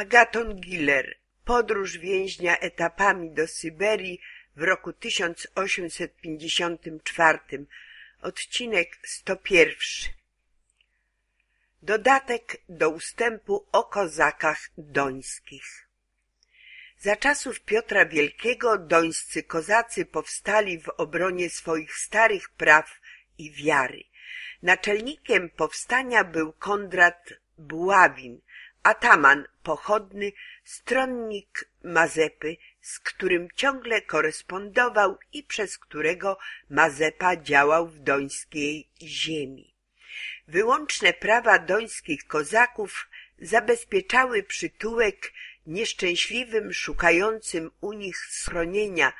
Agaton Giller Podróż więźnia etapami do Syberii w roku 1854 Odcinek 101 Dodatek do ustępu o kozakach dońskich. Za czasów Piotra Wielkiego dońscy kozacy powstali w obronie swoich starych praw i wiary. Naczelnikiem powstania był Kondrat Buławin, ataman pochodny, stronnik Mazepy, z którym ciągle korespondował i przez którego Mazepa działał w dońskiej ziemi. Wyłączne prawa dońskich kozaków zabezpieczały przytułek nieszczęśliwym szukającym u nich schronienia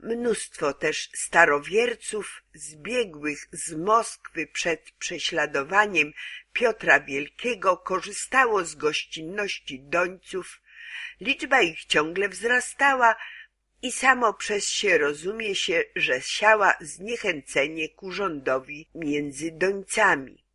Mnóstwo też starowierców zbiegłych z Moskwy przed prześladowaniem Piotra Wielkiego korzystało z gościnności dońców. Liczba ich ciągle wzrastała i samo przez się rozumie się, że siała zniechęcenie ku rządowi między dońcami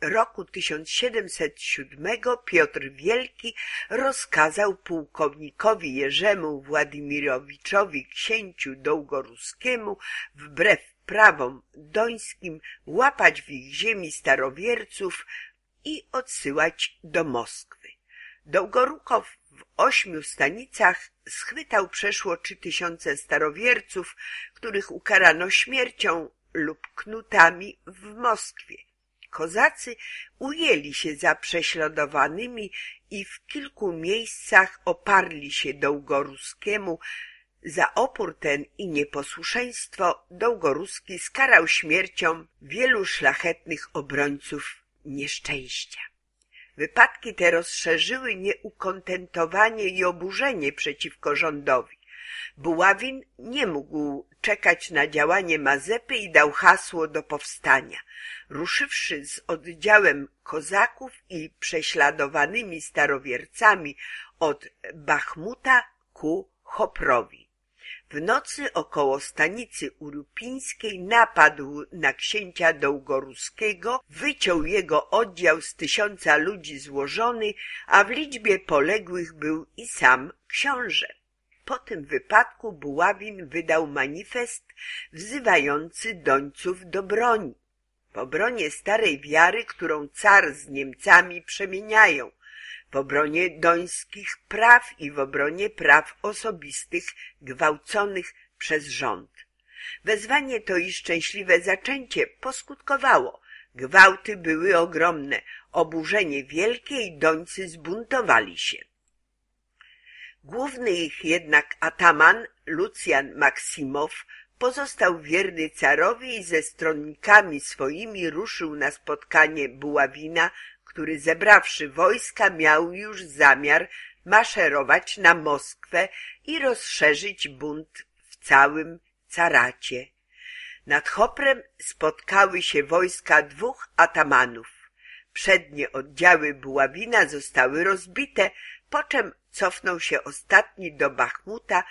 roku 1707 Piotr Wielki rozkazał pułkownikowi Jerzemu Władimirowiczowi księciu Dołgoruskiemu wbrew prawom dońskim łapać w ich ziemi starowierców i odsyłać do Moskwy. Dołgorukow w ośmiu stanicach schwytał przeszło trzy tysiące starowierców, których ukarano śmiercią lub knutami w Moskwie. Kozacy ujęli się za prześladowanymi i w kilku miejscach oparli się Dołgoruskiemu. Za opór ten i nieposłuszeństwo Dołgoruski skarał śmiercią wielu szlachetnych obrońców nieszczęścia. Wypadki te rozszerzyły nieukontentowanie i oburzenie przeciwko rządowi. Buławin nie mógł czekać na działanie Mazepy i dał hasło do powstania. Ruszywszy z oddziałem kozaków i prześladowanymi starowiercami od Bachmuta ku Choprowi. W nocy około stanicy urupińskiej napadł na księcia Dołgoruskiego, wyciął jego oddział z tysiąca ludzi złożony, a w liczbie poległych był i sam książę. Po tym wypadku Buławin wydał manifest wzywający dońców do broni. W obronie starej wiary, którą car z Niemcami przemieniają, w obronie dońskich praw i w obronie praw osobistych gwałconych przez rząd. Wezwanie to i szczęśliwe zaczęcie poskutkowało. Gwałty były ogromne, oburzenie wielkie i dońcy zbuntowali się. Główny ich jednak ataman, Lucjan Maksimow, pozostał wierny carowi i ze stronnikami swoimi ruszył na spotkanie Buławina, który zebrawszy wojska miał już zamiar maszerować na Moskwę i rozszerzyć bunt w całym caracie. Nad Choprem spotkały się wojska dwóch atamanów. Przednie oddziały Buławina zostały rozbite, po czym cofnął się ostatni do Bachmuta,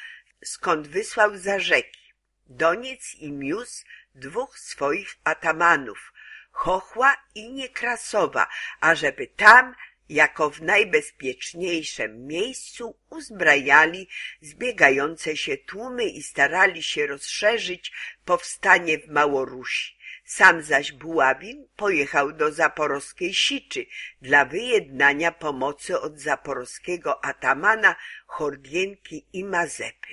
skąd wysłał za rzeki. Doniec i Mius dwóch swoich atamanów, Chochła i Niekrasowa, ażeby tam, jako w najbezpieczniejszym miejscu, uzbrajali zbiegające się tłumy i starali się rozszerzyć powstanie w Małorusi. Sam zaś Buławin pojechał do zaporowskiej Siczy dla wyjednania pomocy od zaporowskiego atamana Chordienki i Mazepy.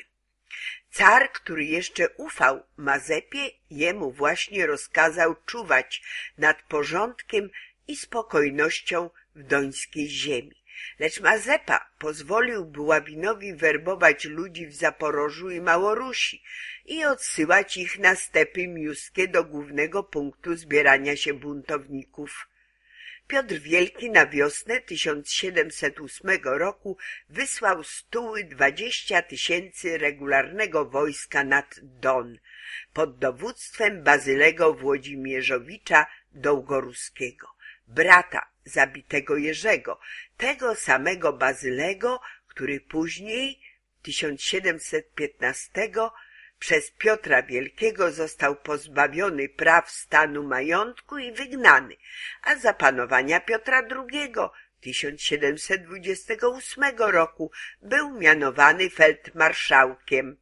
Car, który jeszcze ufał Mazepie, jemu właśnie rozkazał czuwać nad porządkiem i spokojnością w dońskiej ziemi. Lecz Mazepa pozwolił Buławinowi werbować ludzi w Zaporożu i Małorusi i odsyłać ich na stepy miuskie do głównego punktu zbierania się buntowników. Piotr Wielki na wiosnę 1708 roku wysłał stuły dwadzieścia tysięcy regularnego wojska nad Don pod dowództwem Bazylego Włodzimierzowicza Dołgoruskiego, brata zabitego Jerzego, tego samego Bazylego, który później 1715 przez Piotra Wielkiego został pozbawiony praw stanu majątku i wygnany, a za panowania Piotra II 1728 roku był mianowany feldmarszałkiem.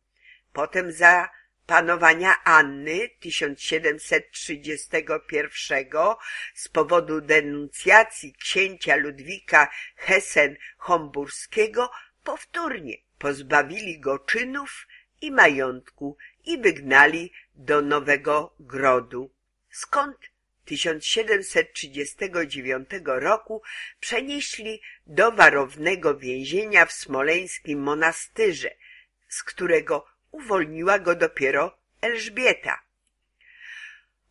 Potem za panowania Anny 1731 z powodu denuncjacji księcia Ludwika Hessen-Homburskiego powtórnie pozbawili go czynów i majątku i wygnali do Nowego Grodu, skąd 1739 roku przenieśli do warownego więzienia w smoleńskim monastyrze, z którego uwolniła go dopiero Elżbieta.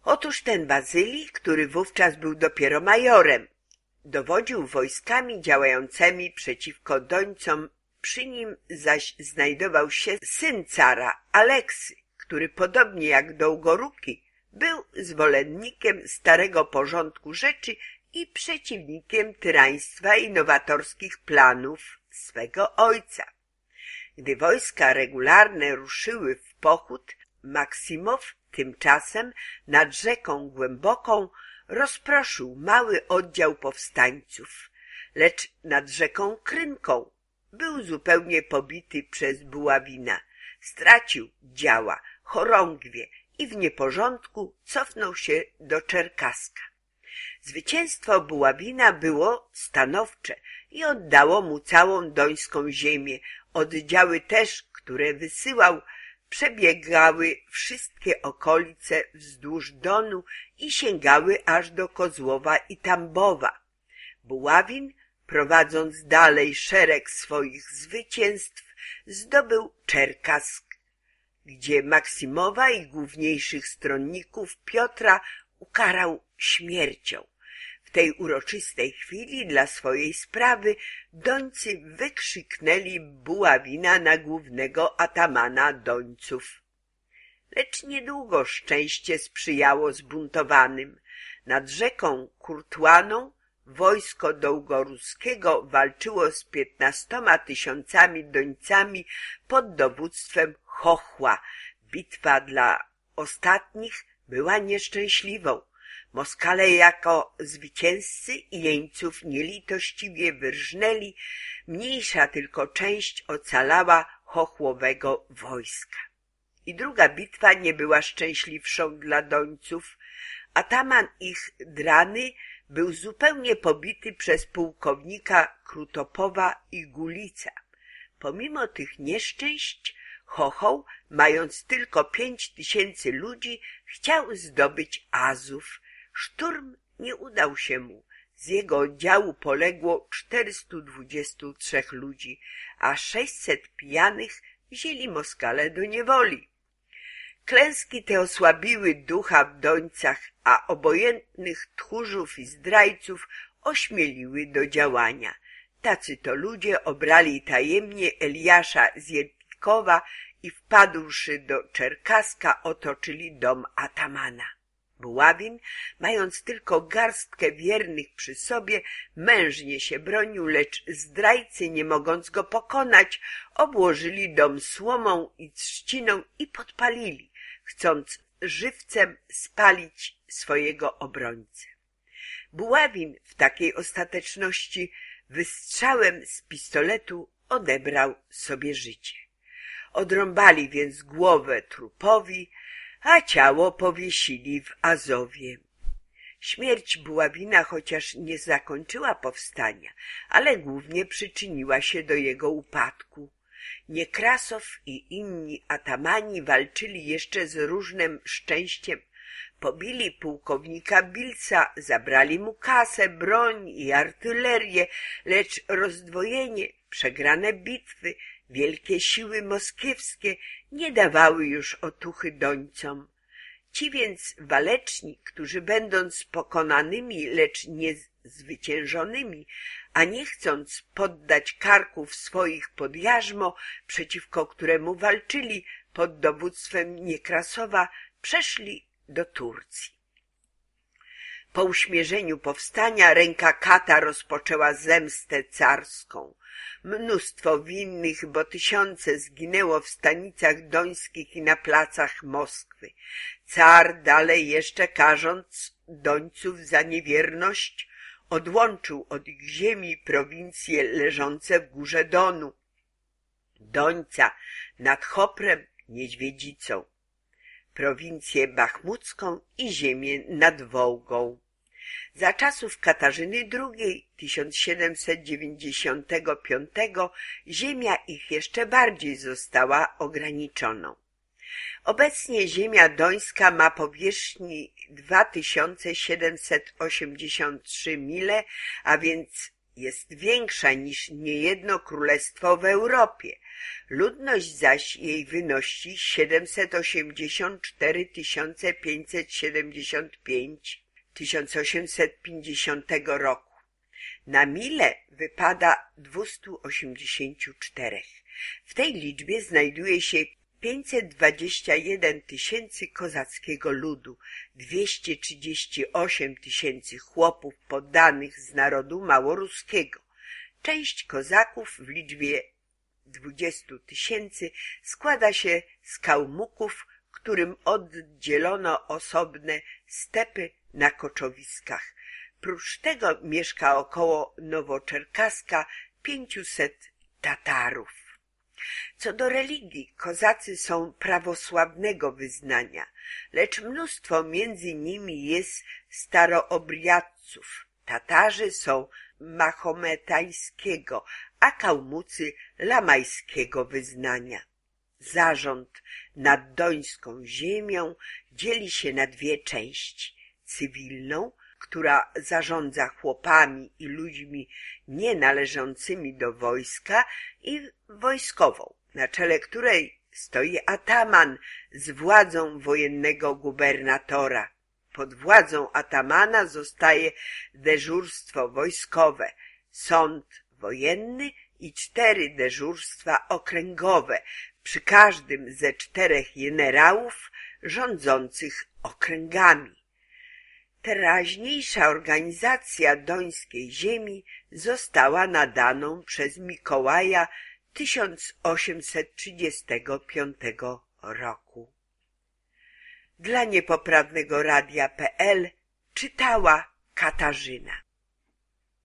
Otóż ten Bazylii, który wówczas był dopiero majorem, dowodził wojskami działającymi przeciwko Dońcom, przy nim zaś znajdował się syn cara, Aleksy, który podobnie jak Dołgoruki był zwolennikiem starego porządku rzeczy i przeciwnikiem tyraństwa i nowatorskich planów swego ojca. Gdy wojska regularne ruszyły w pochód, Maksimow tymczasem nad rzeką głęboką rozproszył mały oddział powstańców, lecz nad rzeką Krynką był zupełnie pobity przez Buławina. Stracił działa, chorągwie i w nieporządku cofnął się do Czerkaska. Zwycięstwo Buławina było stanowcze i oddało mu całą dońską ziemię. Oddziały też, które wysyłał, przebiegały wszystkie okolice wzdłuż Donu i sięgały aż do Kozłowa i Tambowa. Buławin, prowadząc dalej szereg swoich zwycięstw, zdobył Czerkask, gdzie Maksimowa i główniejszych stronników Piotra ukarał śmiercią. Tej uroczystej chwili dla swojej sprawy Dońcy wykrzyknęli buławina na głównego atamana Dońców. Lecz niedługo szczęście sprzyjało zbuntowanym. Nad rzeką Kurtuaną wojsko Dołgoruskiego walczyło z piętnastoma tysiącami Dońcami pod dowództwem Chochła. Bitwa dla ostatnich była nieszczęśliwą. Moskale jako zwycięzcy i jeńców nielitościwie wyrżnęli, mniejsza tylko część ocalała chochłowego wojska. I druga bitwa nie była szczęśliwszą dla Dońców. Ataman ich Drany był zupełnie pobity przez pułkownika Krutopowa i Gulica. Pomimo tych nieszczęść Chochoł, mając tylko pięć tysięcy ludzi, chciał zdobyć Azów. Szturm nie udał się mu. Z jego oddziału poległo 423 ludzi, a 600 pijanych wzięli Moskale do niewoli. Klęski te osłabiły ducha w dońcach, a obojętnych tchórzów i zdrajców ośmieliły do działania. Tacy to ludzie obrali tajemnie Eliasza z Jedlikowa i wpadłszy do Czerkaska otoczyli dom atamana. Buławin, mając tylko garstkę wiernych przy sobie, mężnie się bronił, lecz zdrajcy, nie mogąc go pokonać, obłożyli dom słomą i trzciną i podpalili, chcąc żywcem spalić swojego obrońcę. Buławin w takiej ostateczności wystrzałem z pistoletu odebrał sobie życie. Odrąbali więc głowę trupowi, a ciało powiesili w Azowie. Śmierć Buławina chociaż nie zakończyła powstania, ale głównie przyczyniła się do jego upadku. Niekrasow i inni atamani walczyli jeszcze z różnym szczęściem. Pobili pułkownika Bilca, zabrali mu kasę, broń i artylerię, lecz rozdwojenie, przegrane bitwy, wielkie siły moskiewskie nie dawały już otuchy dońcom. Ci więc waleczni, którzy będąc pokonanymi, lecz nie zwyciężonymi, a nie chcąc poddać karków swoich pod jarzmo, przeciwko któremu walczyli pod dowództwem Niekrasowa, przeszli do Turcji. Po uśmierzeniu powstania ręka Kata rozpoczęła zemstę carską. Mnóstwo winnych, bo tysiące zginęło w stanicach dońskich i na placach Moskwy. Car dalej jeszcze karząc dońców za niewierność odłączył od ich ziemi prowincje leżące w górze Donu, Dońca nad Choprem, Niedźwiedzicą, prowincję bachmucką i ziemię nad Wołgą. Za czasów Katarzyny II 1795 ziemia ich jeszcze bardziej została ograniczoną. Obecnie ziemia dońska ma powierzchni 2783 mile, a więc jest większa niż niejedno królestwo w Europie. Ludność zaś jej wynosi 784 575 1850 roku. Na mile wypada 284. W tej liczbie znajduje się 521 tysięcy kozackiego ludu, 238 tysięcy chłopów poddanych z narodu małoruskiego. Część kozaków w liczbie 20 tysięcy składa się z kałmuków, którym oddzielono osobne stepy na koczowiskach. Prócz tego mieszka około Nowoczerkaska 500 Tatarów. Co do religii, kozacy są prawosławnego wyznania, lecz mnóstwo między nimi jest staroobriadców. Tatarzy są mahometańskiego, a kałmucy lamajskiego wyznania. Zarząd nad dońską ziemią dzieli się na dwie części. Cywilną, która zarządza chłopami i ludźmi nie należącymi do wojska i wojskową, na czele której stoi ataman z władzą wojennego gubernatora. Pod władzą atamana zostaje dyżurstwo wojskowe, sąd wojenny i cztery dyżurstwa okręgowe przy każdym ze czterech generałów rządzących okręgami. Teraźniejsza organizacja dońskiej ziemi została nadaną przez Mikołaja 1835 roku. Dla niepoprawnego radia.pl czytała Katarzyna.